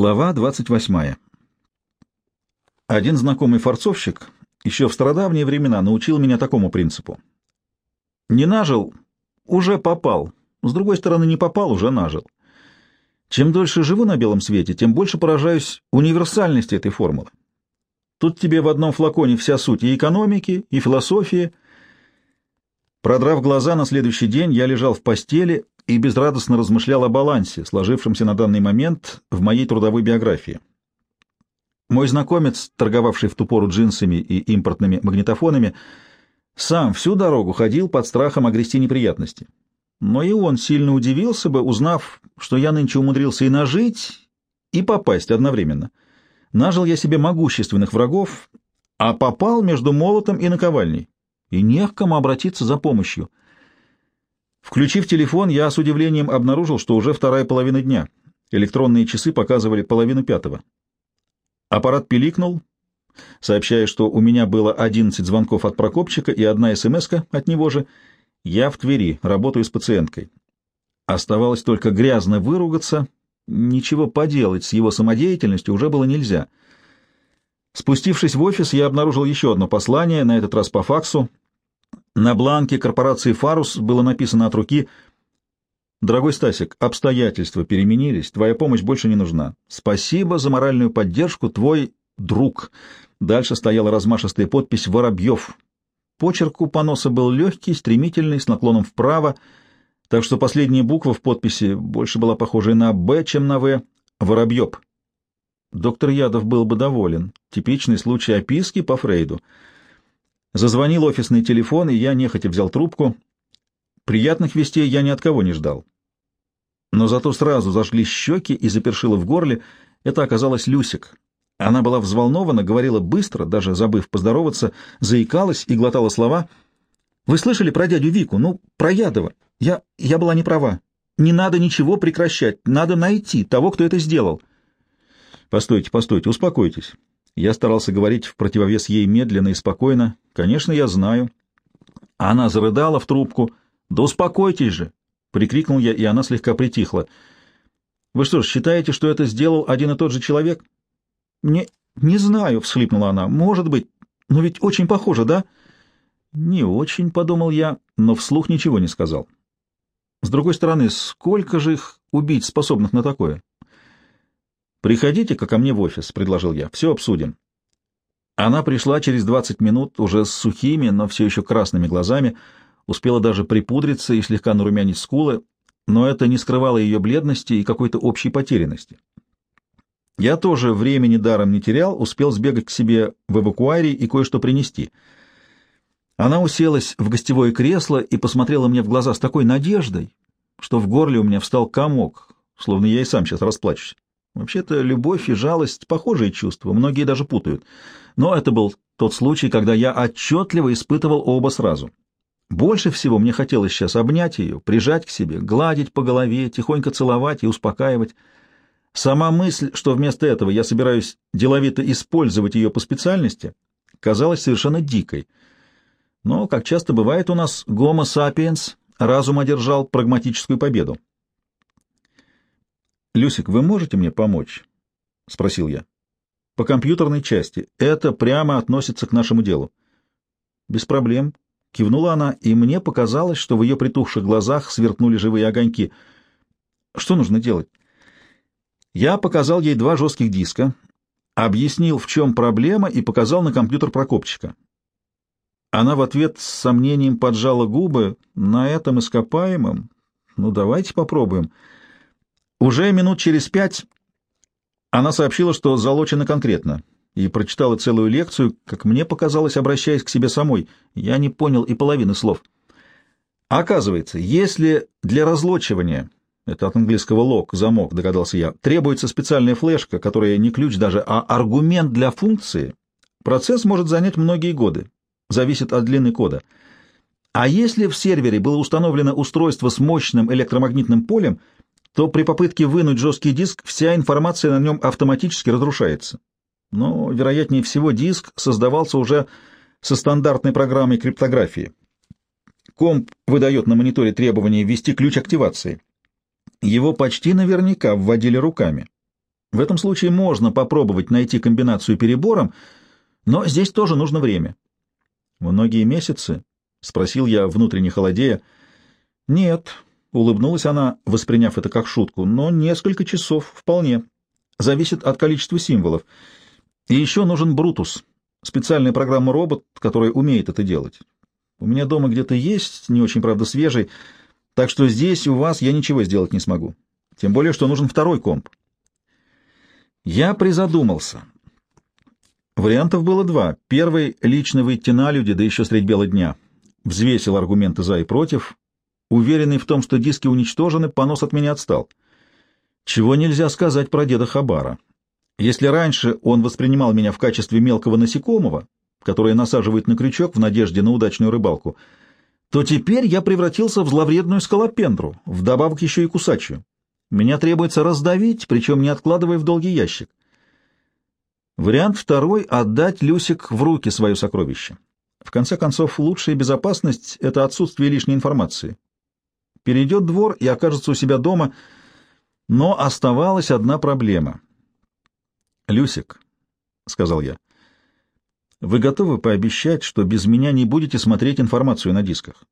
Глава 28. Один знакомый форцовщик еще в стародавние времена научил меня такому принципу. Не нажил — уже попал. С другой стороны, не попал — уже нажил. Чем дольше живу на белом свете, тем больше поражаюсь универсальности этой формулы. Тут тебе в одном флаконе вся суть и экономики, и философии. Продрав глаза на следующий день, я лежал в постели и безрадостно размышлял о балансе, сложившемся на данный момент в моей трудовой биографии. Мой знакомец, торговавший в ту пору джинсами и импортными магнитофонами, сам всю дорогу ходил под страхом огрести неприятности. Но и он сильно удивился бы, узнав, что я нынче умудрился и нажить, и попасть одновременно. Нажил я себе могущественных врагов, а попал между молотом и наковальней, и не к кому обратиться за помощью. Включив телефон, я с удивлением обнаружил, что уже вторая половина дня. Электронные часы показывали половину пятого. Аппарат пиликнул, сообщая, что у меня было 11 звонков от Прокопчика и одна смс от него же. Я в Твери, работаю с пациенткой. Оставалось только грязно выругаться. Ничего поделать с его самодеятельностью уже было нельзя. Спустившись в офис, я обнаружил еще одно послание, на этот раз по факсу, на бланке корпорации «Фарус» было написано от руки «Дорогой Стасик, обстоятельства переменились, твоя помощь больше не нужна. Спасибо за моральную поддержку, твой друг». Дальше стояла размашистая подпись «Воробьев». Почерк у поноса был легкий, стремительный, с наклоном вправо, так что последняя буква в подписи больше была похожа на «Б», чем на «В». «Воробьев». Доктор Ядов был бы доволен. Типичный случай описки по Фрейду — Зазвонил офисный телефон, и я нехотя взял трубку. Приятных вестей я ни от кого не ждал. Но зато сразу зажгли щеки и запершило в горле. Это оказалась Люсик. Она была взволнована, говорила быстро, даже забыв поздороваться, заикалась и глотала слова. «Вы слышали про дядю Вику? Ну, про Ядова. Я, я была не права. Не надо ничего прекращать. Надо найти того, кто это сделал». «Постойте, постойте, успокойтесь. Я старался говорить в противовес ей медленно и спокойно. «Конечно, я знаю». Она зарыдала в трубку. «Да успокойтесь же!» — прикрикнул я, и она слегка притихла. «Вы что ж, считаете, что это сделал один и тот же человек?» «Не, не знаю», — всхлипнула она. «Может быть, но ведь очень похоже, да?» «Не очень», — подумал я, но вслух ничего не сказал. «С другой стороны, сколько же их убить способных на такое?» «Приходите-ка ко мне в офис», — предложил я. «Все обсудим». Она пришла через двадцать минут, уже с сухими, но все еще красными глазами, успела даже припудриться и слегка нарумянить скулы, но это не скрывало ее бледности и какой-то общей потерянности. Я тоже времени даром не терял, успел сбегать к себе в эвакуарий и кое-что принести. Она уселась в гостевое кресло и посмотрела мне в глаза с такой надеждой, что в горле у меня встал комок, словно я и сам сейчас расплачусь. Вообще-то любовь и жалость — похожие чувства, многие даже путают. Но это был тот случай, когда я отчетливо испытывал оба сразу. Больше всего мне хотелось сейчас обнять ее, прижать к себе, гладить по голове, тихонько целовать и успокаивать. Сама мысль, что вместо этого я собираюсь деловито использовать ее по специальности, казалась совершенно дикой. Но, как часто бывает у нас, гомо сапиенс разум одержал прагматическую победу. «Люсик, вы можете мне помочь?» — спросил я. «По компьютерной части. Это прямо относится к нашему делу». «Без проблем», — кивнула она, и мне показалось, что в ее притухших глазах сверкнули живые огоньки. «Что нужно делать?» Я показал ей два жестких диска, объяснил, в чем проблема, и показал на компьютер Прокопчика. Она в ответ с сомнением поджала губы. «На этом ископаемом? Ну, давайте попробуем». Уже минут через пять она сообщила, что залочена конкретно, и прочитала целую лекцию, как мне показалось, обращаясь к себе самой. Я не понял и половины слов. Оказывается, если для разлочивания, это от английского лог, замок, догадался я, требуется специальная флешка, которая не ключ даже, а аргумент для функции, процесс может занять многие годы, зависит от длины кода. А если в сервере было установлено устройство с мощным электромагнитным полем — то при попытке вынуть жесткий диск вся информация на нем автоматически разрушается. Но, вероятнее всего, диск создавался уже со стандартной программой криптографии. Комп выдает на мониторе требование ввести ключ активации. Его почти наверняка вводили руками. В этом случае можно попробовать найти комбинацию перебором, но здесь тоже нужно время. Многие месяцы? — спросил я, внутренне холодея. — Нет, — улыбнулась она, восприняв это как шутку, — но несколько часов вполне. Зависит от количества символов. И еще нужен Брутус, специальная программа-робот, которая умеет это делать. У меня дома где-то есть, не очень, правда, свежий, так что здесь у вас я ничего сделать не смогу. Тем более, что нужен второй комп. Я призадумался. Вариантов было два. Первый — лично выйти на люди, да еще средь бела дня. Взвесил аргументы за и против. Уверенный в том, что диски уничтожены, понос от меня отстал. Чего нельзя сказать про деда Хабара. Если раньше он воспринимал меня в качестве мелкого насекомого, которое насаживает на крючок в надежде на удачную рыбалку, то теперь я превратился в зловредную скалопендру, вдобавок еще и кусачую. Меня требуется раздавить, причем не откладывая в долгий ящик. Вариант второй — отдать Люсик в руки свое сокровище. В конце концов, лучшая безопасность — это отсутствие лишней информации. Перейдет двор и окажется у себя дома, но оставалась одна проблема. «Люсик», — сказал я, — «вы готовы пообещать, что без меня не будете смотреть информацию на дисках?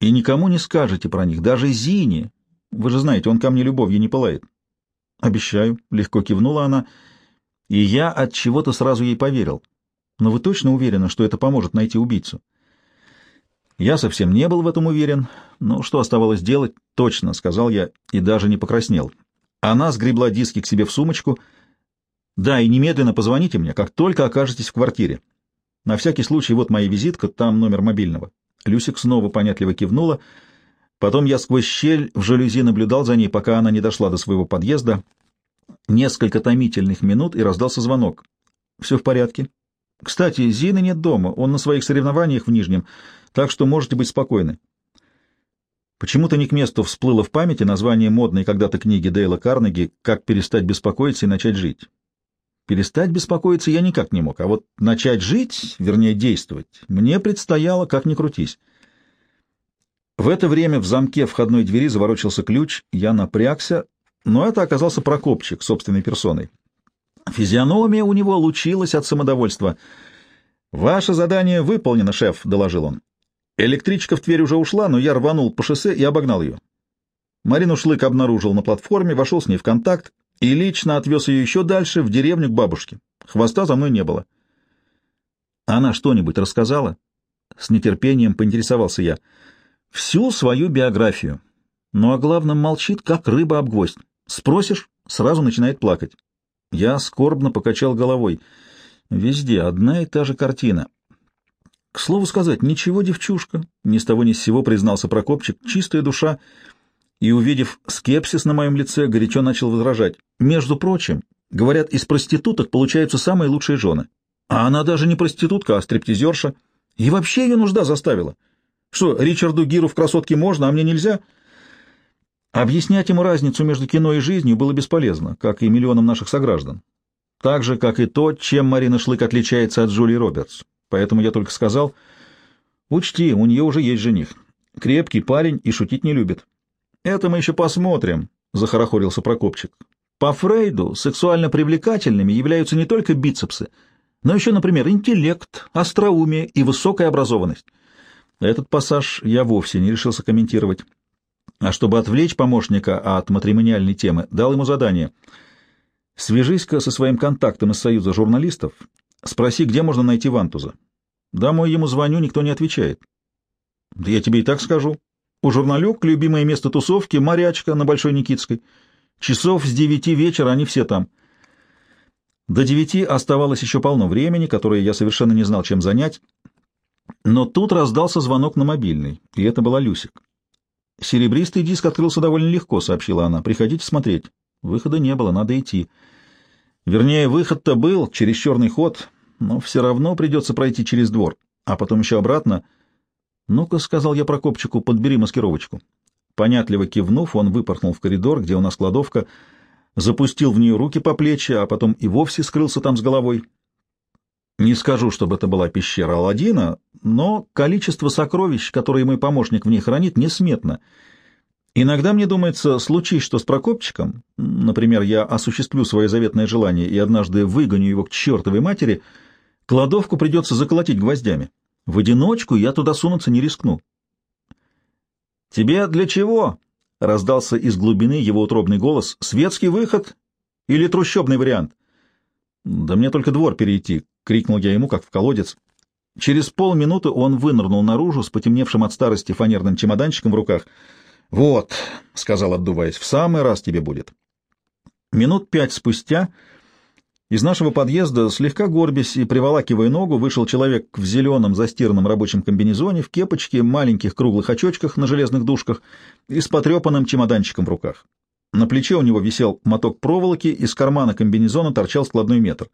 И никому не скажете про них, даже Зине, вы же знаете, он ко мне любовью не пылает. Обещаю, легко кивнула она, и я от чего-то сразу ей поверил. Но вы точно уверены, что это поможет найти убийцу? Я совсем не был в этом уверен, но что оставалось делать, точно, сказал я и даже не покраснел. Она сгребла диски к себе в сумочку. Да, и немедленно позвоните мне, как только окажетесь в квартире. На всякий случай вот моя визитка, там номер мобильного. Люсик снова понятливо кивнула, — Потом я сквозь щель в жалюзи наблюдал за ней, пока она не дошла до своего подъезда. Несколько томительных минут, и раздался звонок. «Все в порядке?» «Кстати, Зины нет дома, он на своих соревнованиях в Нижнем, так что можете быть спокойны». Почему-то не к месту всплыло в памяти название модной когда-то книги Дейла Карнеги «Как перестать беспокоиться и начать жить». Перестать беспокоиться я никак не мог, а вот начать жить, вернее действовать, мне предстояло, как ни крутись. В это время в замке входной двери заворочился ключ, я напрягся, но это оказался Прокопчик собственной персоной. Физиономия у него лучилась от самодовольства. «Ваше задание выполнено, шеф», — доложил он. Электричка в Тверь уже ушла, но я рванул по шоссе и обогнал ее. Марину Шлык обнаружил на платформе, вошел с ней в контакт и лично отвез ее еще дальше, в деревню к бабушке. Хвоста за мной не было. «Она что-нибудь рассказала?» С нетерпением поинтересовался я всю свою биографию. Ну а главном молчит, как рыба об гвоздь. Спросишь, сразу начинает плакать. Я скорбно покачал головой. Везде одна и та же картина. К слову сказать, ничего, девчушка, ни с того ни с сего признался Прокопчик, чистая душа, и, увидев скепсис на моем лице, горячо начал возражать. Между прочим, говорят, из проституток получаются самые лучшие жены. А она даже не проститутка, а стриптизерша. И вообще ее нужда заставила. Что, Ричарду Гиру в «Красотке» можно, а мне нельзя? Объяснять ему разницу между кино и жизнью было бесполезно, как и миллионам наших сограждан. Так же, как и то, чем Марина Шлык отличается от Джулии Робертс. Поэтому я только сказал, учти, у нее уже есть жених. Крепкий парень и шутить не любит. Это мы еще посмотрим, — захорохорился Прокопчик. По Фрейду сексуально привлекательными являются не только бицепсы, но еще, например, интеллект, остроумие и высокая образованность. Этот пассаж я вовсе не решился комментировать. А чтобы отвлечь помощника от матримониальной темы, дал ему задание. «Свяжись-ка со своим контактом из Союза журналистов, спроси, где можно найти Вантуза. Домой ему звоню, никто не отвечает». «Да я тебе и так скажу. У журналюк любимое место тусовки — морячка на Большой Никитской. Часов с девяти вечера они все там». До девяти оставалось еще полно времени, которое я совершенно не знал, чем занять, но тут раздался звонок на мобильный, и это была Люсик. «Серебристый диск открылся довольно легко», — сообщила она. «Приходите смотреть». Выхода не было, надо идти. Вернее, выход-то был через черный ход, но все равно придется пройти через двор, а потом еще обратно. «Ну-ка», — сказал я Прокопчику, — «подбери маскировочку». Понятливо кивнув, он выпорхнул в коридор, где у нас кладовка, запустил в нее руки по плечи, а потом и вовсе скрылся там с головой. Не скажу, чтобы это была пещера Аладдина, но количество сокровищ, которые мой помощник в ней хранит, несметно. Иногда мне думается, случись что с Прокопчиком, например, я осуществлю свое заветное желание и однажды выгоню его к чертовой матери, кладовку придется заколотить гвоздями. В одиночку я туда сунуться не рискну. «Тебе для чего?» — раздался из глубины его утробный голос. «Светский выход или трущобный вариант?» «Да мне только двор перейти», — крикнул я ему, как в колодец. Через полминуты он вынырнул наружу с потемневшим от старости фанерным чемоданчиком в руках. «Вот», — сказал, отдуваясь, — «в самый раз тебе будет». Минут пять спустя из нашего подъезда, слегка горбясь и приволакивая ногу, вышел человек в зеленом застиранном рабочем комбинезоне, в кепочке, маленьких круглых очочках на железных дужках и с потрепанным чемоданчиком в руках. На плече у него висел моток проволоки, из кармана комбинезона торчал складной метр.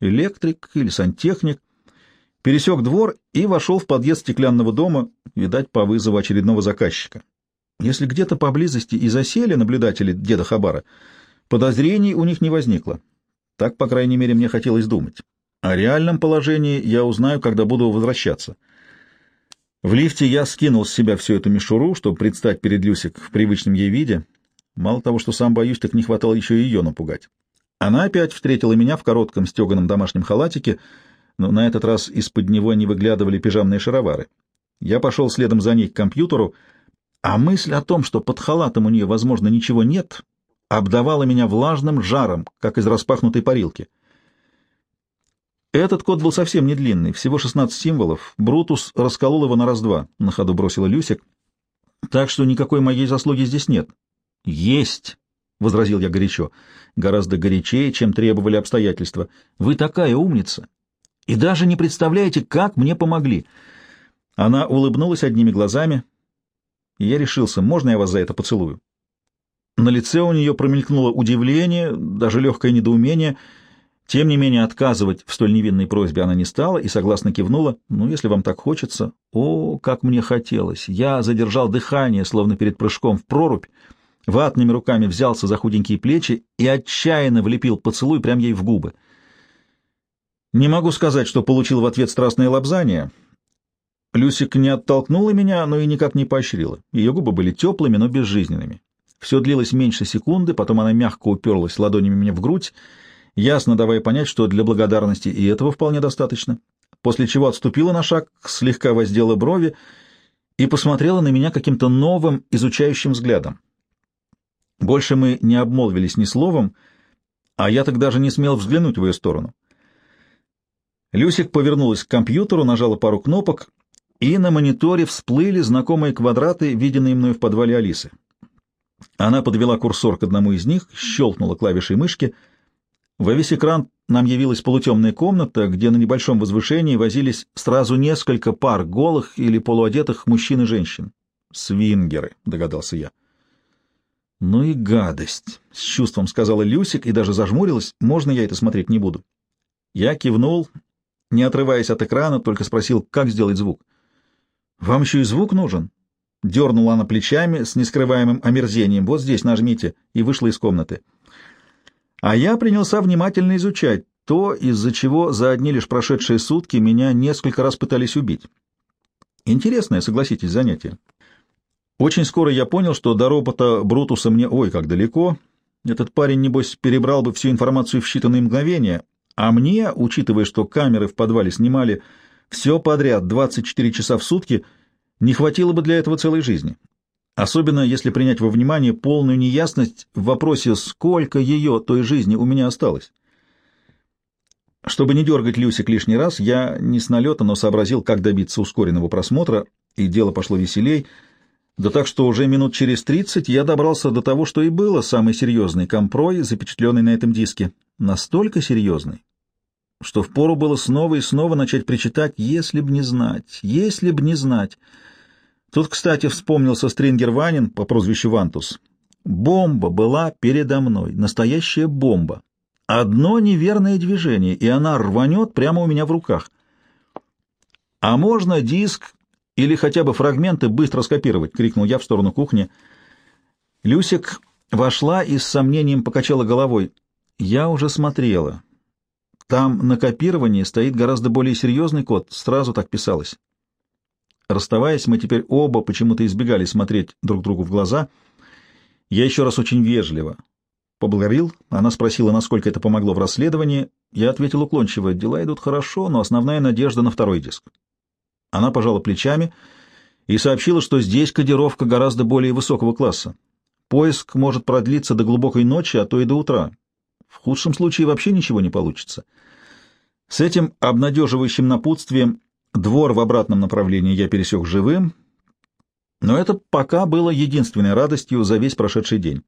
Электрик или сантехник пересек двор и вошел в подъезд стеклянного дома, видать, по вызову очередного заказчика. Если где-то поблизости и засели наблюдатели деда Хабара, подозрений у них не возникло. Так, по крайней мере, мне хотелось думать. О реальном положении я узнаю, когда буду возвращаться. В лифте я скинул с себя всю эту мишуру, чтобы предстать перед Люсик в привычном ей виде. Мало того, что сам боюсь, так не хватало еще и ее напугать. Она опять встретила меня в коротком стеганом домашнем халатике — но на этот раз из-под него не выглядывали пижамные шаровары. Я пошел следом за ней к компьютеру, а мысль о том, что под халатом у нее, возможно, ничего нет, обдавала меня влажным жаром, как из распахнутой парилки. Этот код был совсем не длинный, всего 16 символов. Брутус расколол его на раз-два, на ходу бросила Люсик. Так что никакой моей заслуги здесь нет. Есть, — возразил я горячо, гораздо горячее, чем требовали обстоятельства. Вы такая умница и даже не представляете, как мне помогли. Она улыбнулась одними глазами, я решился, можно я вас за это поцелую? На лице у нее промелькнуло удивление, даже легкое недоумение. Тем не менее, отказывать в столь невинной просьбе она не стала и согласно кивнула. «Ну, если вам так хочется...» О, как мне хотелось! Я задержал дыхание, словно перед прыжком в прорубь, ватными руками взялся за худенькие плечи и отчаянно влепил поцелуй прямо ей в губы. Не могу сказать, что получил в ответ страстное лобзание. Люсик не оттолкнула меня, но и никак не поощрила. Ее губы были теплыми, но безжизненными. Все длилось меньше секунды, потом она мягко уперлась ладонями мне в грудь, ясно давая понять, что для благодарности и этого вполне достаточно, после чего отступила на шаг, слегка воздела брови и посмотрела на меня каким-то новым, изучающим взглядом. Больше мы не обмолвились ни словом, а я так даже не смел взглянуть в ее сторону. Люсик повернулась к компьютеру, нажала пару кнопок, и на мониторе всплыли знакомые квадраты, виденные мною в подвале Алисы. Она подвела курсор к одному из них, щелкнула клавишей мышки. Во весь экран нам явилась полутемная комната, где на небольшом возвышении возились сразу несколько пар голых или полуодетых мужчин и женщин. «Свингеры», — догадался я. «Ну и гадость!» — с чувством сказала Люсик и даже зажмурилась. «Можно я это смотреть не буду?» Я кивнул не отрываясь от экрана, только спросил, как сделать звук. «Вам еще и звук нужен?» Дернула она плечами с нескрываемым омерзением. «Вот здесь нажмите», и вышла из комнаты. А я принялся внимательно изучать то, из-за чего за одни лишь прошедшие сутки меня несколько раз пытались убить. Интересное, согласитесь, занятие. Очень скоро я понял, что до робота Брутуса мне ой как далеко. Этот парень, небось, перебрал бы всю информацию в считанные мгновения, а мне, учитывая, что камеры в подвале снимали все подряд 24 часа в сутки, не хватило бы для этого целой жизни. Особенно если принять во внимание полную неясность в вопросе, сколько ее той жизни у меня осталось. Чтобы не дергать Люсик лишний раз, я не с налета, но сообразил, как добиться ускоренного просмотра, и дело пошло веселей. Да так что уже минут через тридцать я добрался до того, что и было самый серьезный компрой, запечатленный на этом диске. Настолько серьезный, что впору было снова и снова начать причитать «если б не знать, если б не знать». Тут, кстати, вспомнился Стрингер Ванин по прозвищу Вантус. Бомба была передо мной, настоящая бомба. Одно неверное движение, и она рванет прямо у меня в руках. «А можно диск или хотя бы фрагменты быстро скопировать?» — крикнул я в сторону кухни. Люсик вошла и с сомнением покачала головой. «Я уже смотрела. Там на копировании стоит гораздо более серьезный код, сразу так писалось. Расставаясь, мы теперь оба почему-то избегали смотреть друг другу в глаза. Я еще раз очень вежливо поблагодарил. Она спросила, насколько это помогло в расследовании. Я ответил уклончиво, дела идут хорошо, но основная надежда на второй диск. Она пожала плечами и сообщила, что здесь кодировка гораздо более высокого класса. Поиск может продлиться до глубокой ночи, а то и до утра. В худшем случае вообще ничего не получится. С этим обнадеживающим напутствием двор в обратном направлении я пересек живым, но это пока было единственной радостью за весь прошедший день.